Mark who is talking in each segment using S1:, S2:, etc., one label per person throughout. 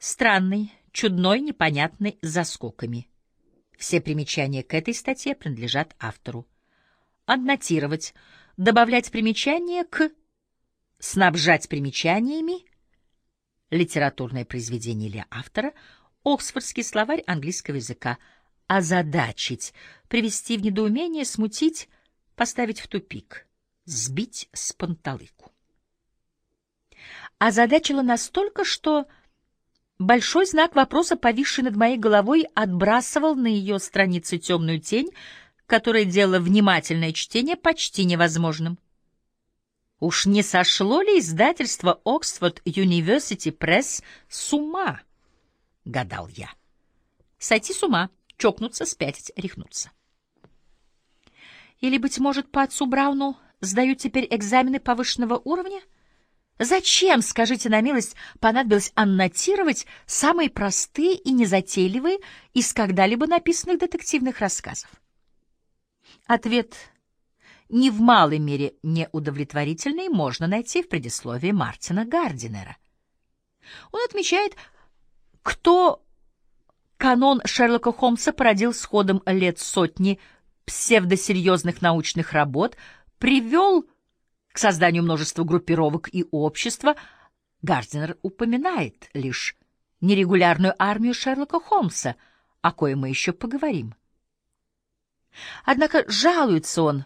S1: Странный, чудной, непонятный, с заскоками. Все примечания к этой статье принадлежат автору. Аннотировать, добавлять примечания к, снабжать примечаниями, литературное произведение или автора, Оксфордский словарь английского языка, озадачить, привести в недоумение, смутить, поставить в тупик, сбить с панталыку. Озадачило настолько, что большой знак вопроса, повисший над моей головой, отбрасывал на ее странице темную тень, которая делала внимательное чтение почти невозможным. Уж не сошло ли издательство Oxford University Press с ума? — гадал я. Сойти с ума, чокнуться, спятить, рехнуться. Или, быть может, по отцу Брауну сдают теперь экзамены повышенного уровня? Зачем, скажите на милость, понадобилось аннотировать самые простые и незатейливые из когда-либо написанных детективных рассказов? Ответ не в малой мере неудовлетворительный можно найти в предисловии Мартина Гардинера. Он отмечает, кто канон Шерлока Холмса породил с ходом лет сотни псевдосерьезных научных работ, привел к созданию множества группировок и общества, Гардинер упоминает лишь нерегулярную армию Шерлока Холмса, о коей мы еще поговорим. Однако жалуется он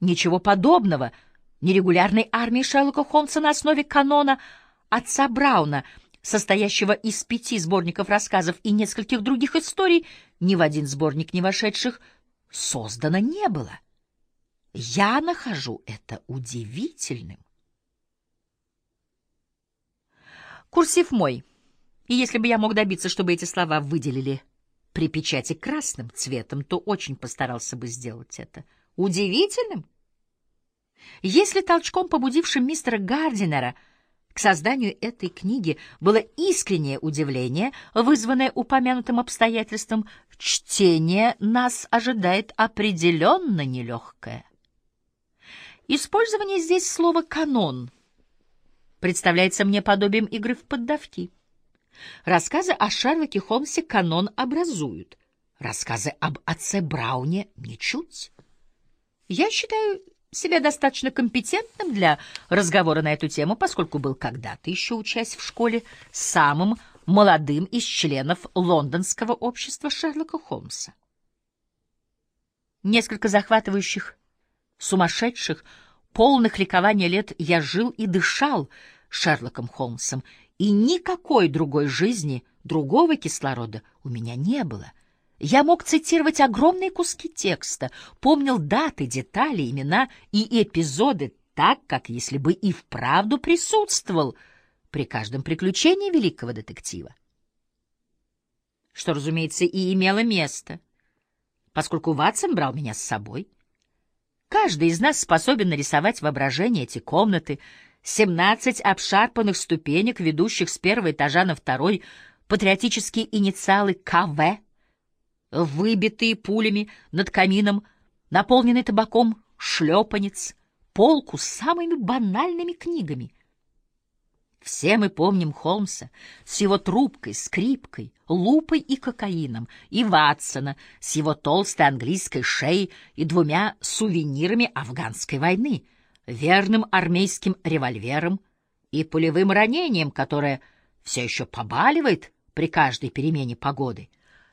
S1: Ничего подобного. Нерегулярной армии Шерлока Холмса на основе канона отца Брауна, состоящего из пяти сборников рассказов и нескольких других историй, ни в один сборник не вошедших, создано не было. Я нахожу это удивительным. Курсив мой. И если бы я мог добиться, чтобы эти слова выделили при печати красным цветом, то очень постарался бы сделать это. Удивительным? Если толчком, побудившим мистера Гардинера к созданию этой книги, было искреннее удивление, вызванное упомянутым обстоятельством, чтение нас ожидает определенно нелегкое. Использование здесь слова «канон» представляется мне подобием игры в поддавки. Рассказы о Шерлоке Холмсе канон образуют, рассказы об отце Брауне — ничуть. Я считаю себя достаточно компетентным для разговора на эту тему, поскольку был когда-то еще учась в школе самым молодым из членов лондонского общества Шерлока Холмса. Несколько захватывающих, сумасшедших, полных ликования лет я жил и дышал Шерлоком Холмсом, и никакой другой жизни, другого кислорода у меня не было — я мог цитировать огромные куски текста, помнил даты, детали, имена и эпизоды так, как если бы и вправду присутствовал при каждом приключении великого детектива. Что, разумеется, и имело место, поскольку Ватсон брал меня с собой. Каждый из нас способен нарисовать воображение эти комнаты, семнадцать обшарпанных ступенек, ведущих с первого этажа на второй, патриотические инициалы КВ — выбитые пулями над камином, наполненный табаком шлепанец, полку с самыми банальными книгами. Все мы помним Холмса с его трубкой, скрипкой, лупой и кокаином, и Ватсона с его толстой английской шеей и двумя сувенирами афганской войны, верным армейским револьвером и пулевым ранением, которое все еще побаливает при каждой перемене погоды —